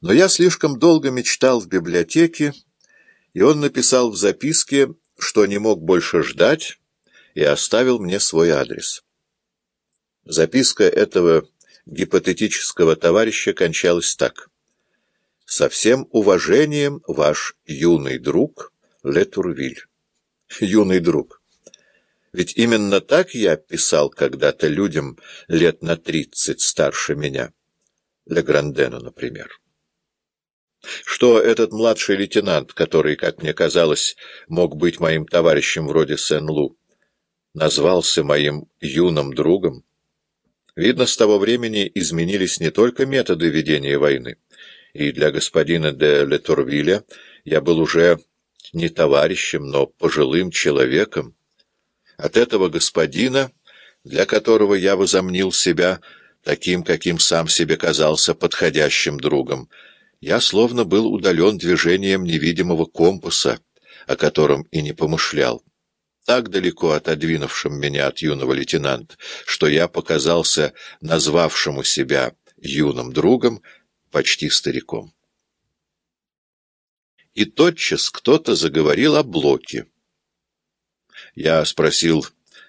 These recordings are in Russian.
Но я слишком долго мечтал в библиотеке, и он написал в записке, что не мог больше ждать, и оставил мне свой адрес. Записка этого гипотетического товарища кончалась так. «Со всем уважением, ваш юный друг Летурвиль». Юный друг. Ведь именно так я писал когда-то людям лет на тридцать старше меня. Леграндену, например. Что этот младший лейтенант, который, как мне казалось, мог быть моим товарищем вроде Сен-Лу, назвался моим юным другом? Видно, с того времени изменились не только методы ведения войны, и для господина де Летурвиля я был уже не товарищем, но пожилым человеком. От этого господина, для которого я возомнил себя таким, каким сам себе казался подходящим другом, я словно был удален движением невидимого компаса, о котором и не помышлял. Так далеко отодвинувшим меня от юного лейтенанта, что я показался назвавшему себя юным другом почти стариком. И тотчас кто-то заговорил о Блоке. Я спросил,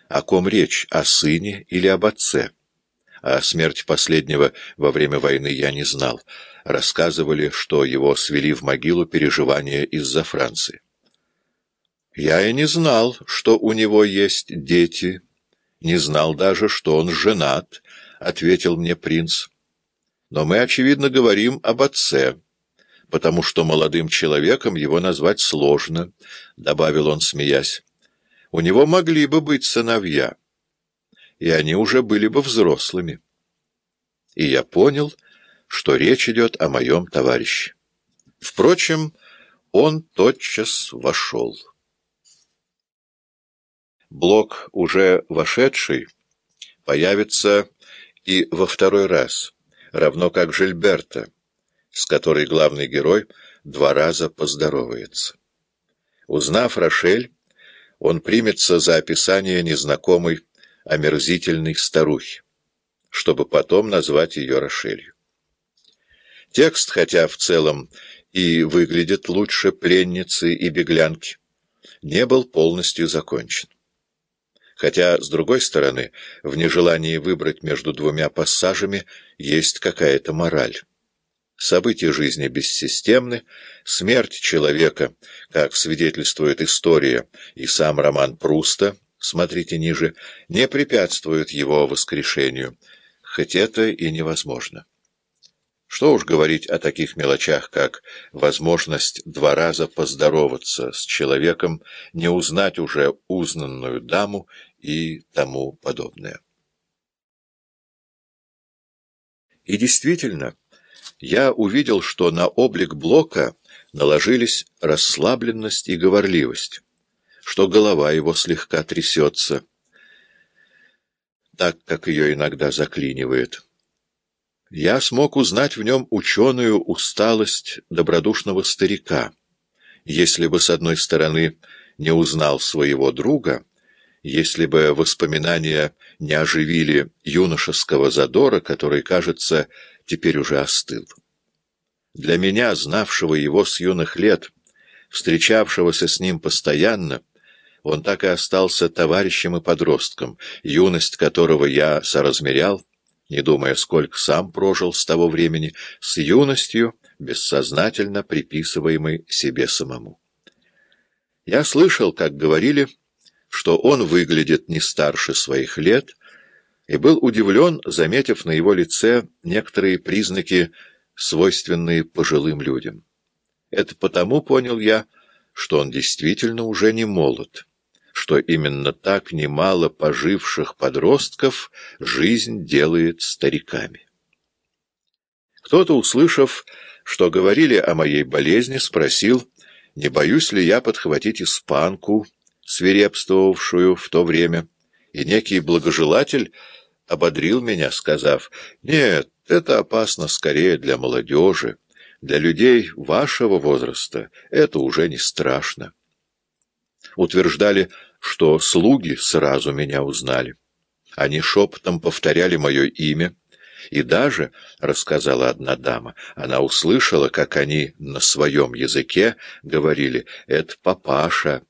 о ком речь, о сыне или об отце? О смерти последнего во время войны я не знал. Рассказывали, что его свели в могилу переживания из-за Франции. Я и не знал, что у него есть дети. Не знал даже, что он женат, — ответил мне принц. Но мы, очевидно, говорим об отце, потому что молодым человеком его назвать сложно, — добавил он, смеясь. У него могли бы быть сыновья и они уже были бы взрослыми. И я понял, что речь идет о моем товарище. Впрочем, он тотчас вошел. Блок, уже вошедший, появится и во второй раз, равно как Жильберта, с которой главный герой два раза поздоровается. Узнав Рошель, он примется за описание незнакомой омерзительной старухи, чтобы потом назвать ее Рошелью. Текст, хотя в целом и выглядит лучше пленницы и беглянки, не был полностью закончен. Хотя, с другой стороны, в нежелании выбрать между двумя пассажами есть какая-то мораль. События жизни бессистемны, смерть человека, как свидетельствует история и сам роман Пруста, смотрите ниже, не препятствуют его воскрешению, хоть это и невозможно. Что уж говорить о таких мелочах, как возможность два раза поздороваться с человеком, не узнать уже узнанную даму и тому подобное. И действительно, я увидел, что на облик Блока наложились расслабленность и говорливость что голова его слегка трясется, так как ее иногда заклинивает. Я смог узнать в нем ученую усталость добродушного старика. Если бы, с одной стороны, не узнал своего друга, если бы воспоминания не оживили юношеского задора, который, кажется, теперь уже остыл. Для меня, знавшего его с юных лет, встречавшегося с ним постоянно, он так и остался товарищем и подростком, юность которого я соразмерял, не думая, сколько сам прожил с того времени, с юностью, бессознательно приписываемой себе самому. Я слышал, как говорили, что он выглядит не старше своих лет, и был удивлен, заметив на его лице некоторые признаки, свойственные пожилым людям. Это потому, понял я, что он действительно уже не молод что именно так немало поживших подростков жизнь делает стариками. Кто-то, услышав, что говорили о моей болезни, спросил, не боюсь ли я подхватить испанку, свирепствовавшую в то время, и некий благожелатель ободрил меня, сказав, «Нет, это опасно скорее для молодежи, для людей вашего возраста это уже не страшно». Утверждали, что слуги сразу меня узнали. Они шепотом повторяли мое имя, И даже, — рассказала одна дама, — она услышала, как они на своем языке говорили «это папаша»,